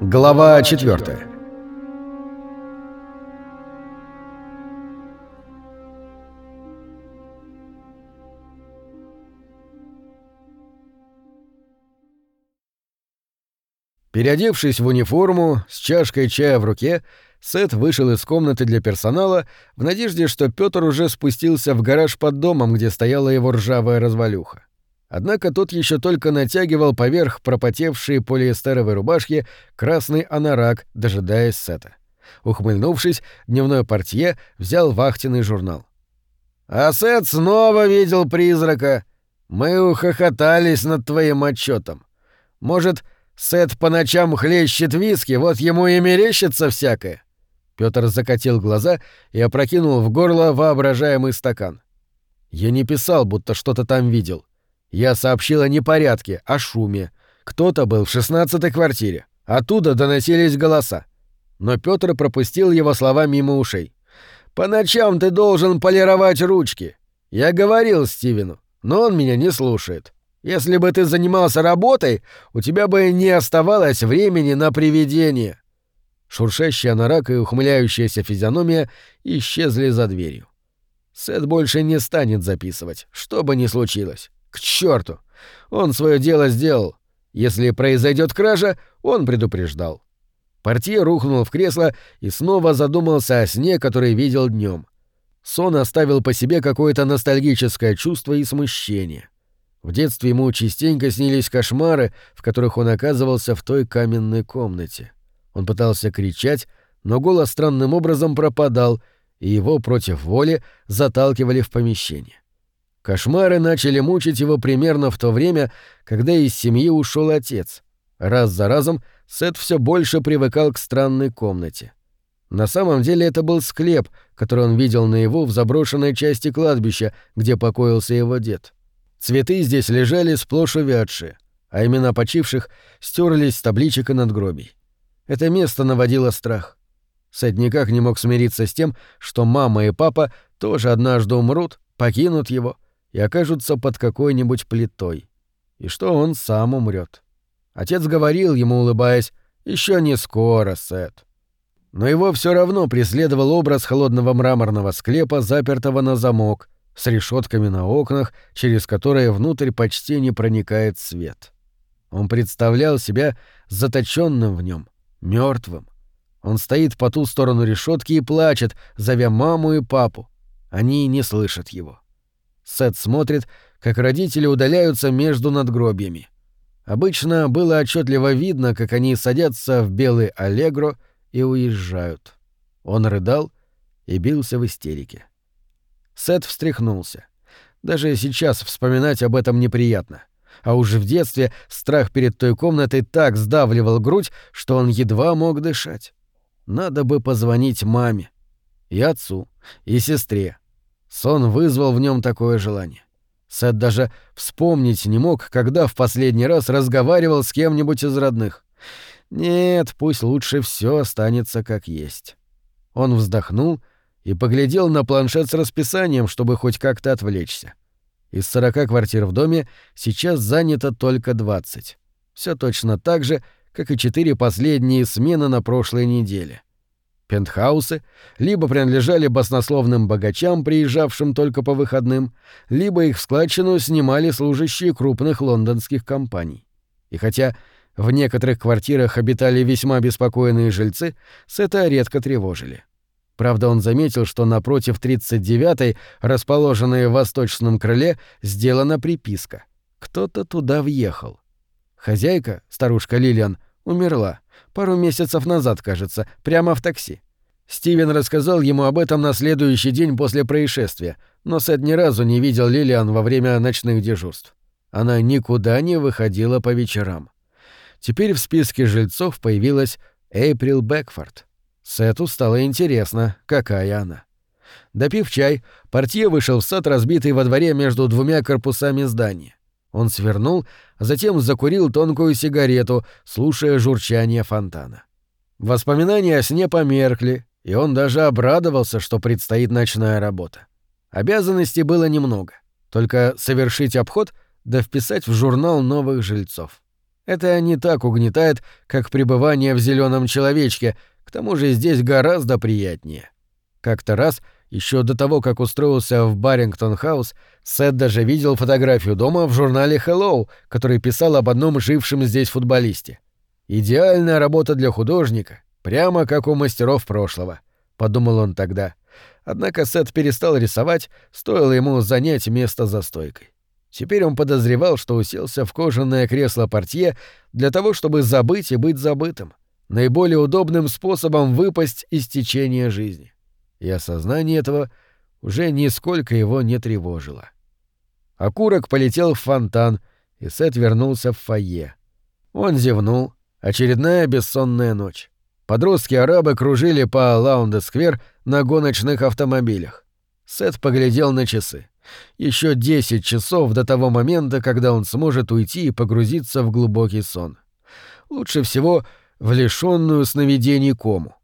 Глава четвертая. Переодевшись в униформу, с чашкой чая в руке, Сет вышел из комнаты для персонала в надежде, что Пётр уже спустился в гараж под домом, где стояла его ржавая развалюха. Однако тот еще только натягивал поверх пропотевшие полиэстеровой рубашки красный анорак, дожидаясь Сета. Ухмыльнувшись, дневной портье взял вахтенный журнал. «А Сет снова видел призрака. Мы ухохотались над твоим отчетом. Может, Сет по ночам хлещет виски, вот ему и мерещится всякое. Пётр закатил глаза и опрокинул в горло воображаемый стакан. Я не писал, будто что-то там видел. Я сообщил о непорядке, о шуме. Кто-то был в шестнадцатой квартире. Оттуда доносились голоса. Но Пётр пропустил его слова мимо ушей. «По ночам ты должен полировать ручки. Я говорил Стивену, но он меня не слушает. Если бы ты занимался работой, у тебя бы не оставалось времени на привидение. Шуршащая норак и ухмыляющаяся физиономия исчезли за дверью. Сет больше не станет записывать, что бы ни случилось. К черту! Он свое дело сделал. Если произойдет кража, он предупреждал. Портье рухнул в кресло и снова задумался о сне, который видел днем. Сон оставил по себе какое-то ностальгическое чувство и смущение. В детстве ему частенько снились кошмары, в которых он оказывался в той каменной комнате. Он пытался кричать, но голос странным образом пропадал, и его против воли заталкивали в помещение. Кошмары начали мучить его примерно в то время, когда из семьи ушел отец. Раз за разом Сет все больше привыкал к странной комнате. На самом деле это был склеп, который он видел наяву в заброшенной части кладбища, где покоился его дед. Цветы здесь лежали сплошь увядшие, а имена почивших стерлись с табличек и надгробий. Это место наводило страх. Сэд никак не мог смириться с тем, что мама и папа тоже однажды умрут, покинут его и окажутся под какой-нибудь плитой. И что он сам умрет. Отец говорил ему, улыбаясь, еще не скоро, Сет. Но его все равно преследовал образ холодного мраморного склепа, запертого на замок, с решетками на окнах, через которые внутрь почти не проникает свет. Он представлял себя заточенным в нем, мертвым. Он стоит по ту сторону решетки и плачет, зовя маму и папу. Они не слышат его. Сет смотрит, как родители удаляются между надгробьями. Обычно было отчетливо видно, как они садятся в белый аллегро и уезжают. Он рыдал и бился в истерике. Сет встряхнулся. Даже сейчас вспоминать об этом неприятно. А уж в детстве страх перед той комнатой так сдавливал грудь, что он едва мог дышать. Надо бы позвонить маме. И отцу, и сестре. Сон вызвал в нем такое желание. Сет даже вспомнить не мог, когда в последний раз разговаривал с кем-нибудь из родных. Нет, пусть лучше все останется как есть. Он вздохнул и поглядел на планшет с расписанием, чтобы хоть как-то отвлечься. Из 40 квартир в доме сейчас занято только 20. Все точно так же, как и четыре последние смены на прошлой неделе. Пентхаусы либо принадлежали баснословным богачам, приезжавшим только по выходным, либо их в складчину снимали служащие крупных лондонских компаний. И хотя в некоторых квартирах обитали весьма беспокойные жильцы, с это редко тревожили. Правда, он заметил, что напротив 39-й, расположенной в восточном крыле, сделана приписка. Кто-то туда въехал. Хозяйка, старушка Лилиан, умерла. Пару месяцев назад, кажется, прямо в такси. Стивен рассказал ему об этом на следующий день после происшествия, но Сет ни разу не видел Лилиан во время ночных дежурств. Она никуда не выходила по вечерам. Теперь в списке жильцов появилась Эйприл Бэкфорд. Сету стало интересно, какая она. Допив чай, портье вышел в сад, разбитый во дворе между двумя корпусами здания. Он свернул, затем закурил тонкую сигарету, слушая журчание фонтана. Воспоминания о сне померкли, и он даже обрадовался, что предстоит ночная работа. Обязанностей было немного. Только совершить обход, да вписать в журнал новых жильцов. Это не так угнетает, как пребывание в зеленом человечке, к тому же здесь гораздо приятнее. Как-то раз, еще до того, как устроился в Баррингтон-хаус, Сет даже видел фотографию дома в журнале Hello, который писал об одном жившем здесь футболисте. Идеальная работа для художника, прямо как у мастеров прошлого, подумал он тогда. Однако Сет перестал рисовать, стоило ему занять место за стойкой. Теперь он подозревал, что уселся в кожаное кресло портье для того, чтобы забыть и быть забытым, наиболее удобным способом выпасть из течения жизни. И осознание этого уже нисколько его не тревожило. Окурок полетел в фонтан, и Сет вернулся в фойе. Он зевнул. Очередная бессонная ночь. Подростки-арабы кружили по Лаунде-сквер на гоночных автомобилях. Сет поглядел на часы. Еще десять часов до того момента, когда он сможет уйти и погрузиться в глубокий сон. Лучше всего в лишенную сновидений кому.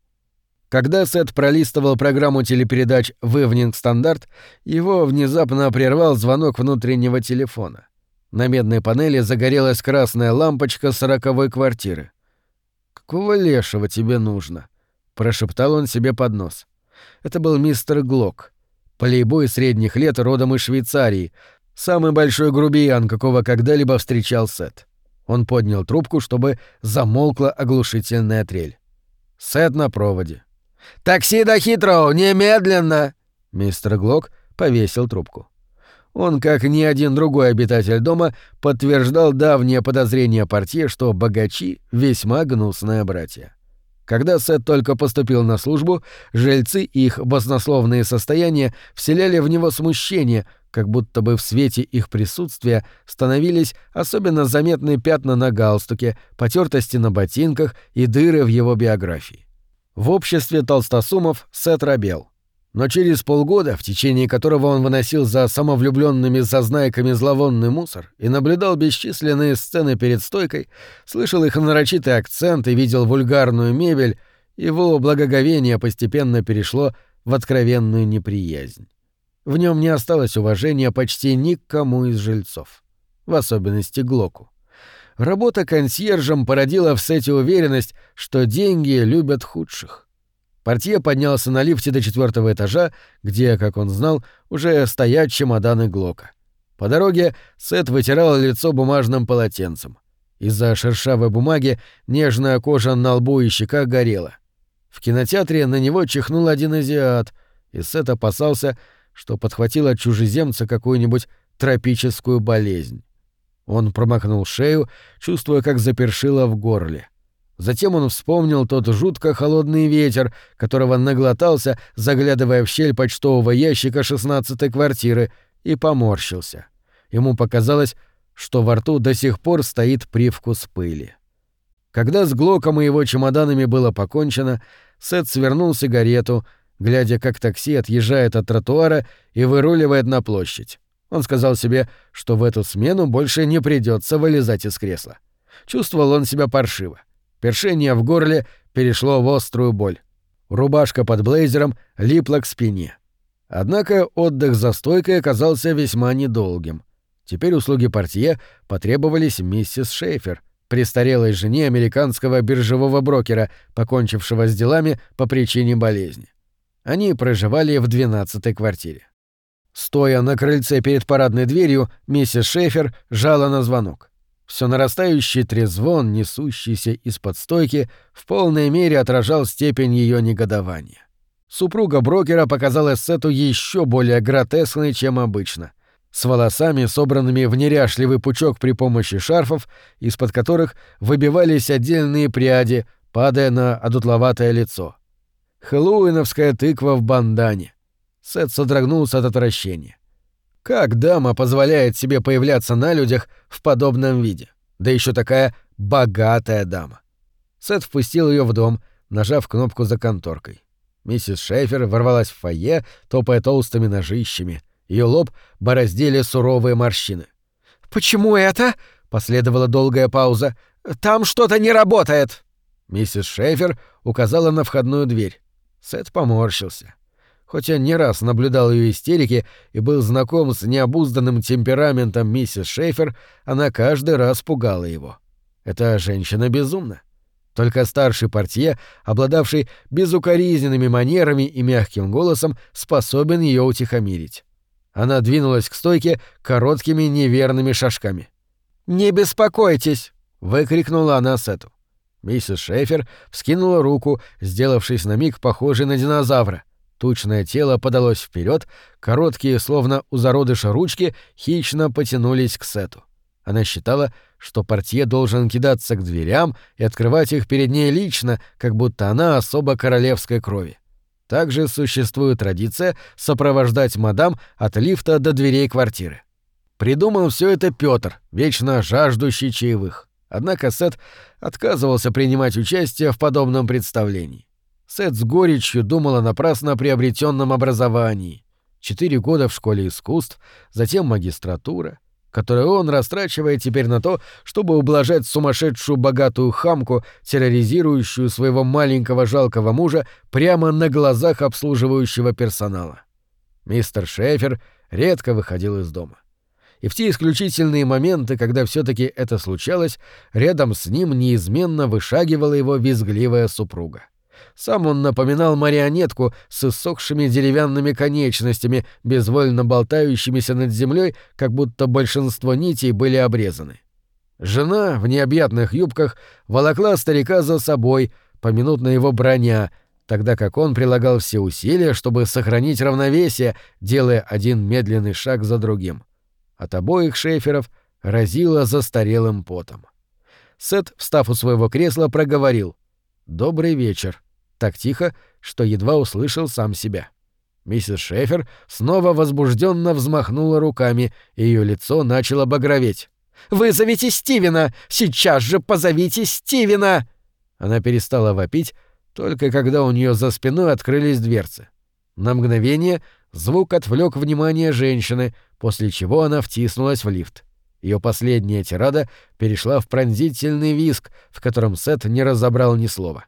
Когда Сет пролистывал программу телепередач в Evening Standard, его внезапно прервал звонок внутреннего телефона. На медной панели загорелась красная лампочка сороковой квартиры. «Какого лешего тебе нужно?» — прошептал он себе под нос. Это был мистер Глок, плейбой средних лет родом из Швейцарии, самый большой грубиян, какого когда-либо встречал Сет. Он поднял трубку, чтобы замолкла оглушительная трель. Сет на проводе. «Такси до Хитроу! Немедленно!» Мистер Глок повесил трубку. Он, как ни один другой обитатель дома, подтверждал давнее подозрение портье, что богачи — весьма гнусные братья. Когда Сет только поступил на службу, жильцы и их баснословные состояния вселяли в него смущение, как будто бы в свете их присутствия становились особенно заметны пятна на галстуке, потертости на ботинках и дыры в его биографии. В обществе толстосумов Сет робел. Но через полгода, в течение которого он выносил за самовлюбленными зазнайками зловонный мусор и наблюдал бесчисленные сцены перед стойкой, слышал их нарочитый акцент и видел вульгарную мебель, его благоговение постепенно перешло в откровенную неприязнь. В нем не осталось уважения почти никому из жильцов, в особенности Глоку. Работа консьержем породила в Сете уверенность, что деньги любят худших. Портье поднялся на лифте до четвертого этажа, где, как он знал, уже стоят чемоданы Глока. По дороге Сет вытирал лицо бумажным полотенцем. Из-за шершавой бумаги нежная кожа на лбу и щеках горела. В кинотеатре на него чихнул один азиат, и Сет опасался, что подхватил от чужеземца какую-нибудь тропическую болезнь. Он промокнул шею, чувствуя, как запершило в горле. Затем он вспомнил тот жутко холодный ветер, которого наглотался, заглядывая в щель почтового ящика шестнадцатой квартиры, и поморщился. Ему показалось, что во рту до сих пор стоит привкус пыли. Когда с Глоком и его чемоданами было покончено, Сет свернул сигарету, глядя, как такси отъезжает от тротуара и выруливает на площадь. Он сказал себе, что в эту смену больше не придется вылезать из кресла. Чувствовал он себя паршиво. Першение в горле перешло в острую боль. Рубашка под блейзером липла к спине. Однако отдых за стойкой оказался весьма недолгим. Теперь услуги портье потребовались миссис Шейфер, престарелой жене американского биржевого брокера, покончившего с делами по причине болезни. Они проживали в двенадцатой квартире. Стоя на крыльце перед парадной дверью, миссис Шейфер жала на звонок. Все нарастающий трезвон, несущийся из-под стойки, в полной мере отражал степень ее негодования. Супруга брокера показалась Сету еще более гротескной, чем обычно, с волосами, собранными в неряшливый пучок при помощи шарфов, из-под которых выбивались отдельные пряди, падая на одутловатое лицо. Хэллоуиновская тыква в бандане. Сет содрогнулся от отвращения. Как дама позволяет себе появляться на людях в подобном виде? Да еще такая богатая дама. Сет впустил ее в дом, нажав кнопку за конторкой. Миссис Шефер ворвалась в фойе, топая толстыми ножищами. Ее лоб бороздили суровые морщины. «Почему это?» — последовала долгая пауза. «Там что-то не работает!» Миссис Шефер указала на входную дверь. Сет поморщился. Хоть он не раз наблюдал ее истерики и был знаком с необузданным темпераментом миссис Шейфер, она каждый раз пугала его. Эта женщина безумна. Только старший портье, обладавший безукоризненными манерами и мягким голосом, способен ее утихомирить. Она двинулась к стойке короткими неверными шажками. «Не беспокойтесь!» — выкрикнула она Сету. Миссис Шефер вскинула руку, сделавшись на миг похожей на динозавра. Тучное тело подалось вперед, короткие, словно у зародыша ручки, хищно потянулись к Сету. Она считала, что портье должен кидаться к дверям и открывать их перед ней лично, как будто она особо королевской крови. Также существует традиция сопровождать мадам от лифта до дверей квартиры. Придумал все это Петр, вечно жаждущий чаевых. Однако Сет отказывался принимать участие в подобном представлении. Сет с горечью думал о напрасно приобретенном образовании. Четыре года в школе искусств, затем магистратура, которую он растрачивает теперь на то, чтобы ублажать сумасшедшую богатую хамку, терроризирующую своего маленького жалкого мужа прямо на глазах обслуживающего персонала. Мистер Шефер редко выходил из дома и в те исключительные моменты, когда все таки это случалось, рядом с ним неизменно вышагивала его визгливая супруга. Сам он напоминал марионетку с иссохшими деревянными конечностями, безвольно болтающимися над землей, как будто большинство нитей были обрезаны. Жена в необъятных юбках волокла старика за собой, поминутно его броня, тогда как он прилагал все усилия, чтобы сохранить равновесие, делая один медленный шаг за другим. От обоих шейферов разило застарелым потом. Сет, встав у своего кресла, проговорил «Добрый вечер», так тихо, что едва услышал сам себя. Миссис Шефер снова возбужденно взмахнула руками, и ее лицо начало багроветь. «Вызовите Стивена! Сейчас же позовите Стивена!» Она перестала вопить, только когда у нее за спиной открылись дверцы. На мгновение звук отвлек внимание женщины, после чего она втиснулась в лифт. Ее последняя тирада перешла в пронзительный виск, в котором Сет не разобрал ни слова.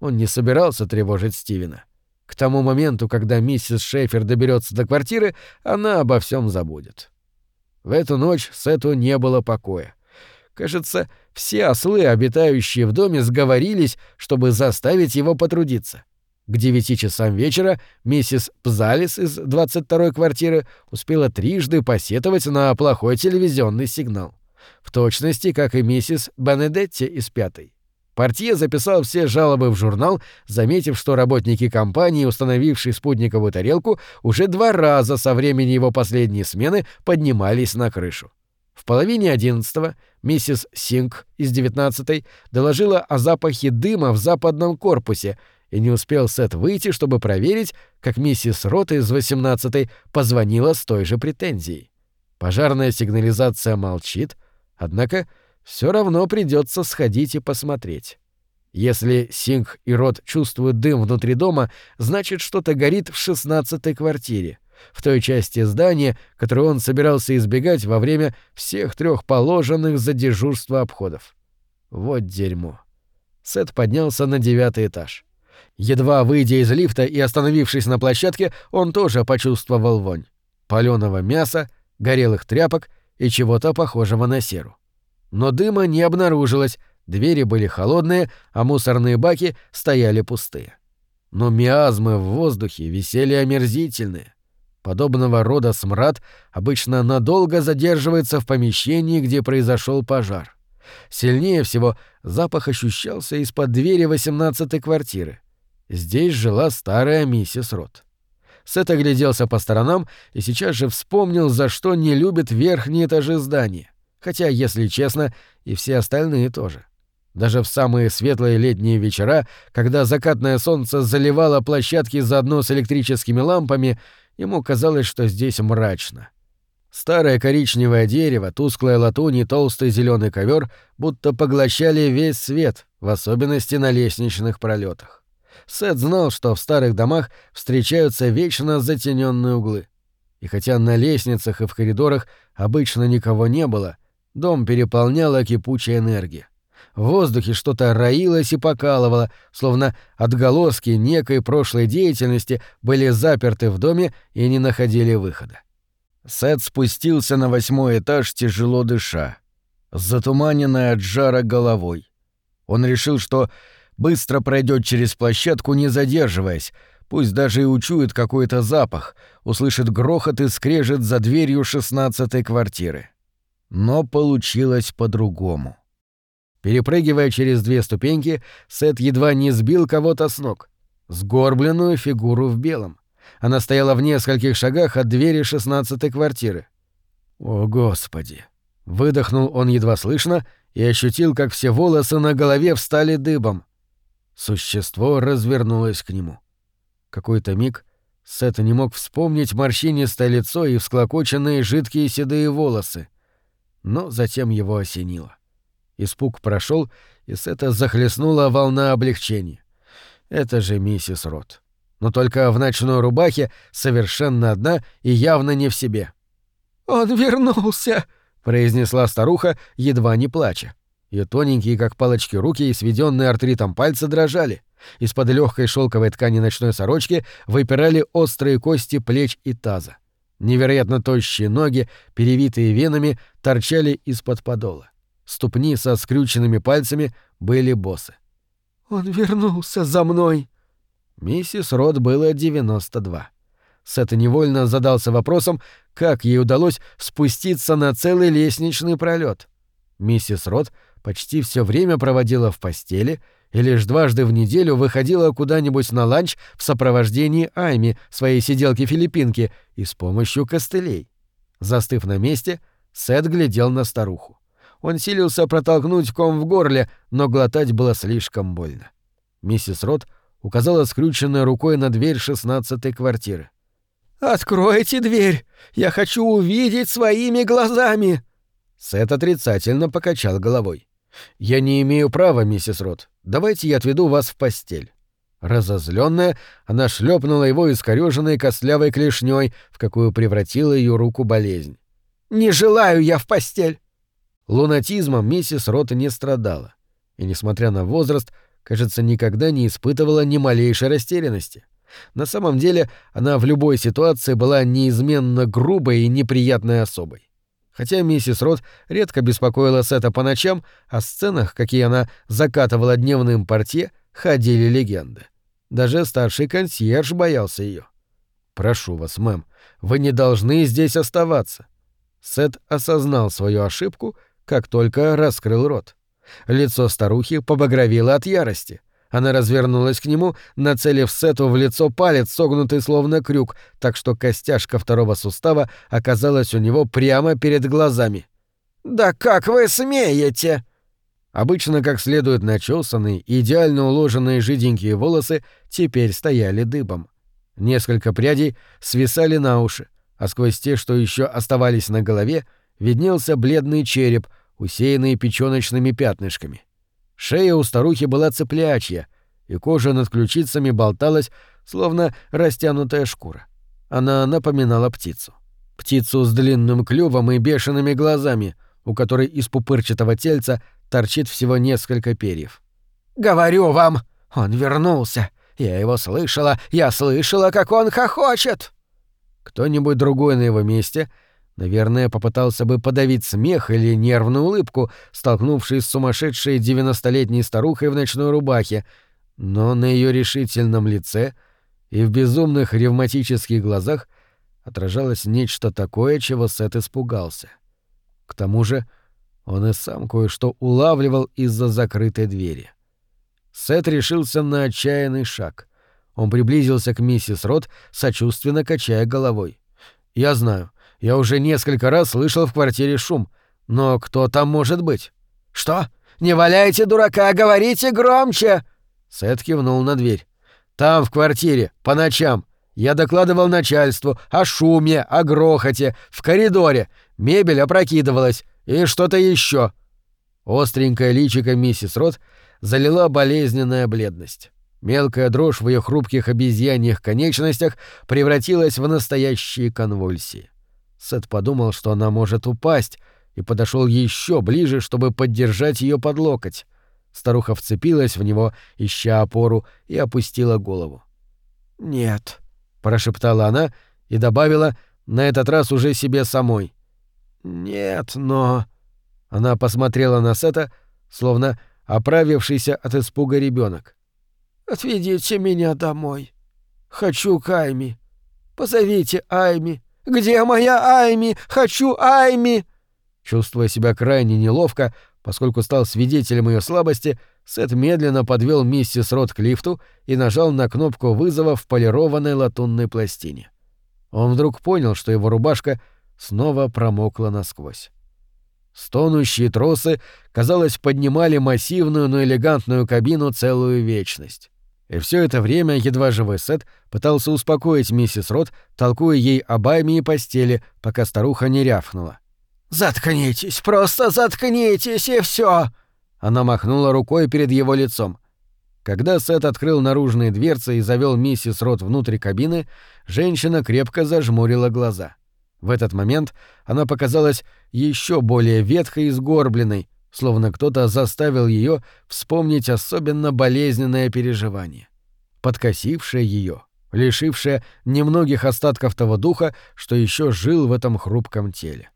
Он не собирался тревожить Стивена. К тому моменту, когда миссис Шейфер доберется до квартиры, она обо всем забудет. В эту ночь Сету не было покоя. Кажется, все ослы, обитающие в доме, сговорились, чтобы заставить его потрудиться. К девяти часам вечера миссис Пзалис из 22-й квартиры успела трижды посетовать на плохой телевизионный сигнал. В точности, как и миссис Бенедетти из пятой. Портье записал все жалобы в журнал, заметив, что работники компании, установившие спутниковую тарелку, уже два раза со времени его последней смены поднимались на крышу. В половине одиннадцатого миссис Синг из девятнадцатой доложила о запахе дыма в западном корпусе — и не успел Сет выйти, чтобы проверить, как миссис Рот из 18-й позвонила с той же претензией. Пожарная сигнализация молчит, однако все равно придется сходить и посмотреть. Если Синг и Рот чувствуют дым внутри дома, значит, что-то горит в 16-й квартире, в той части здания, которую он собирался избегать во время всех трех положенных за дежурство обходов. Вот дерьмо. Сет поднялся на девятый этаж. Едва выйдя из лифта и остановившись на площадке, он тоже почувствовал вонь. Палёного мяса, горелых тряпок и чего-то похожего на серу. Но дыма не обнаружилось, двери были холодные, а мусорные баки стояли пустые. Но миазмы в воздухе висели омерзительные. Подобного рода смрад обычно надолго задерживается в помещении, где произошел пожар. Сильнее всего запах ощущался из-под двери восемнадцатой квартиры. Здесь жила старая миссис Рот. Сет огляделся по сторонам и сейчас же вспомнил, за что не любит верхние этажи здания. Хотя, если честно, и все остальные тоже. Даже в самые светлые летние вечера, когда закатное солнце заливало площадки заодно с электрическими лампами, ему казалось, что здесь мрачно. Старое коричневое дерево, тусклая латунь и толстый зеленый ковер будто поглощали весь свет, в особенности на лестничных пролетах. Сет знал, что в старых домах встречаются вечно затененные углы. И хотя на лестницах и в коридорах обычно никого не было, дом переполняла кипучая энергия. В воздухе что-то роилось и покалывало, словно отголоски некой прошлой деятельности были заперты в доме и не находили выхода. Сет спустился на восьмой этаж, тяжело дыша, затуманенной от жара головой. Он решил, что быстро пройдет через площадку, не задерживаясь, пусть даже и учует какой-то запах, услышит грохот и скрежет за дверью шестнадцатой квартиры. Но получилось по-другому. Перепрыгивая через две ступеньки, Сет едва не сбил кого-то с ног. Сгорбленную фигуру в белом. Она стояла в нескольких шагах от двери шестнадцатой квартиры. «О, Господи!» Выдохнул он едва слышно и ощутил, как все волосы на голове встали дыбом. Существо развернулось к нему. Какой-то миг Сет не мог вспомнить морщинистое лицо и всклокоченные жидкие седые волосы. Но затем его осенило. Испуг прошел, и Сета захлестнула волна облегчения. Это же миссис Рот но только в ночной рубахе, совершенно одна и явно не в себе. «Он вернулся!» — произнесла старуха, едва не плача. Ее тоненькие, как палочки, руки и сведенные артритом пальцы дрожали. Из-под легкой шелковой ткани ночной сорочки выпирали острые кости плеч и таза. Невероятно тощие ноги, перевитые венами, торчали из-под подола. Ступни со скрюченными пальцами были босы. «Он вернулся за мной!» Миссис Рот было 92. Сет невольно задался вопросом, как ей удалось спуститься на целый лестничный пролет. Миссис Рот почти все время проводила в постели и лишь дважды в неделю выходила куда-нибудь на ланч в сопровождении Айми, своей сиделки-филиппинки, и с помощью костылей. Застыв на месте, Сет глядел на старуху. Он силился протолкнуть ком в горле, но глотать было слишком больно. Миссис Рот указала скрюченной рукой на дверь шестнадцатой квартиры. «Откройте дверь! Я хочу увидеть своими глазами!» Сет отрицательно покачал головой. «Я не имею права, миссис Рот. Давайте я отведу вас в постель». Разозленная, она шлепнула его искорёженной костлявой клешней, в какую превратила ее руку болезнь. «Не желаю я в постель!» Лунатизмом миссис Рот не страдала. И, несмотря на возраст, кажется, никогда не испытывала ни малейшей растерянности. На самом деле, она в любой ситуации была неизменно грубой и неприятной особой. Хотя миссис Рот редко беспокоила Сета по ночам, о сценах, какие она закатывала дневным портье, ходили легенды. Даже старший консьерж боялся ее. «Прошу вас, мэм, вы не должны здесь оставаться». Сет осознал свою ошибку, как только раскрыл рот. Лицо старухи побагровело от ярости. Она развернулась к нему, нацелив Сету в лицо палец, согнутый словно крюк, так что костяшка второго сустава оказалась у него прямо перед глазами. «Да как вы смеете!» Обычно как следует начесанные, идеально уложенные жиденькие волосы теперь стояли дыбом. Несколько прядей свисали на уши, а сквозь те, что еще оставались на голове, виднелся бледный череп, усеянные печёночными пятнышками. Шея у старухи была цыплячья, и кожа над ключицами болталась, словно растянутая шкура. Она напоминала птицу. Птицу с длинным клювом и бешеными глазами, у которой из пупырчатого тельца торчит всего несколько перьев. «Говорю вам, он вернулся. Я его слышала, я слышала, как он хохочет!» Кто-нибудь другой на его месте — Наверное, попытался бы подавить смех или нервную улыбку, столкнувшись с сумасшедшей девяностолетней старухой в ночной рубахе, но на ее решительном лице и в безумных ревматических глазах отражалось нечто такое, чего Сет испугался. К тому же он и сам кое-что улавливал из-за закрытой двери. Сет решился на отчаянный шаг. Он приблизился к миссис Рот, сочувственно качая головой. «Я знаю, я уже несколько раз слышал в квартире шум. Но кто там может быть? Что? Не валяйте дурака, говорите громче! Сет кивнул на дверь. Там, в квартире, по ночам. Я докладывал начальству о шуме, о грохоте, в коридоре. Мебель опрокидывалась. И что-то еще. Остренькое личико миссис Рот залила болезненная бледность. Мелкая дрожь в ее хрупких обезьяньих конечностях превратилась в настоящие конвульсии. Сет подумал, что она может упасть, и подошел еще ближе, чтобы поддержать ее под локоть. Старуха вцепилась в него, ища опору, и опустила голову. «Нет», — прошептала она и добавила, на этот раз уже себе самой. «Нет, но...» Она посмотрела на Сета, словно оправившийся от испуга ребенок. «Отведите меня домой. Хочу к Айми. Позовите Айми. Где моя Айми? Хочу Айми!» Чувствуя себя крайне неловко, поскольку стал свидетелем ее слабости, Сет медленно подвел миссис Рот к лифту и нажал на кнопку вызова в полированной латунной пластине. Он вдруг понял, что его рубашка снова промокла насквозь. Стонущие тросы, казалось, поднимали массивную, но элегантную кабину целую вечность. И все это время едва живой Сет пытался успокоить миссис Рот, толкуя ей об и постели, пока старуха не рявкнула. «Заткнитесь, просто заткнитесь, и все. Она махнула рукой перед его лицом. Когда Сет открыл наружные дверцы и завел миссис Рот внутрь кабины, женщина крепко зажмурила глаза. В этот момент она показалась еще более ветхой и сгорбленной, словно кто-то заставил ее вспомнить особенно болезненное переживание, подкосившее ее, лишившее немногих остатков того духа, что еще жил в этом хрупком теле.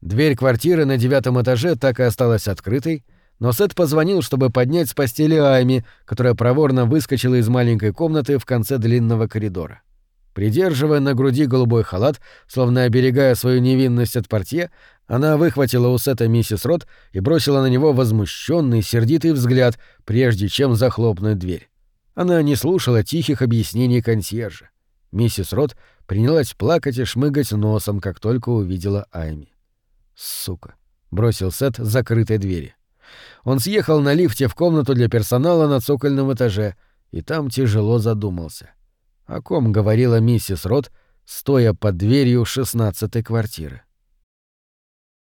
Дверь квартиры на девятом этаже так и осталась открытой, но Сет позвонил, чтобы поднять с постели Айми, которая проворно выскочила из маленькой комнаты в конце длинного коридора. Придерживая на груди голубой халат, словно оберегая свою невинность от портье, она выхватила у Сета миссис Рот и бросила на него возмущенный, сердитый взгляд, прежде чем захлопнуть дверь. Она не слушала тихих объяснений консьержа. Миссис Рот принялась плакать и шмыгать носом, как только увидела Айми. «Сука!» — бросил Сет с закрытой двери. Он съехал на лифте в комнату для персонала на цокольном этаже и там тяжело задумался. О ком говорила миссис Рот, стоя под дверью шестнадцатой квартиры?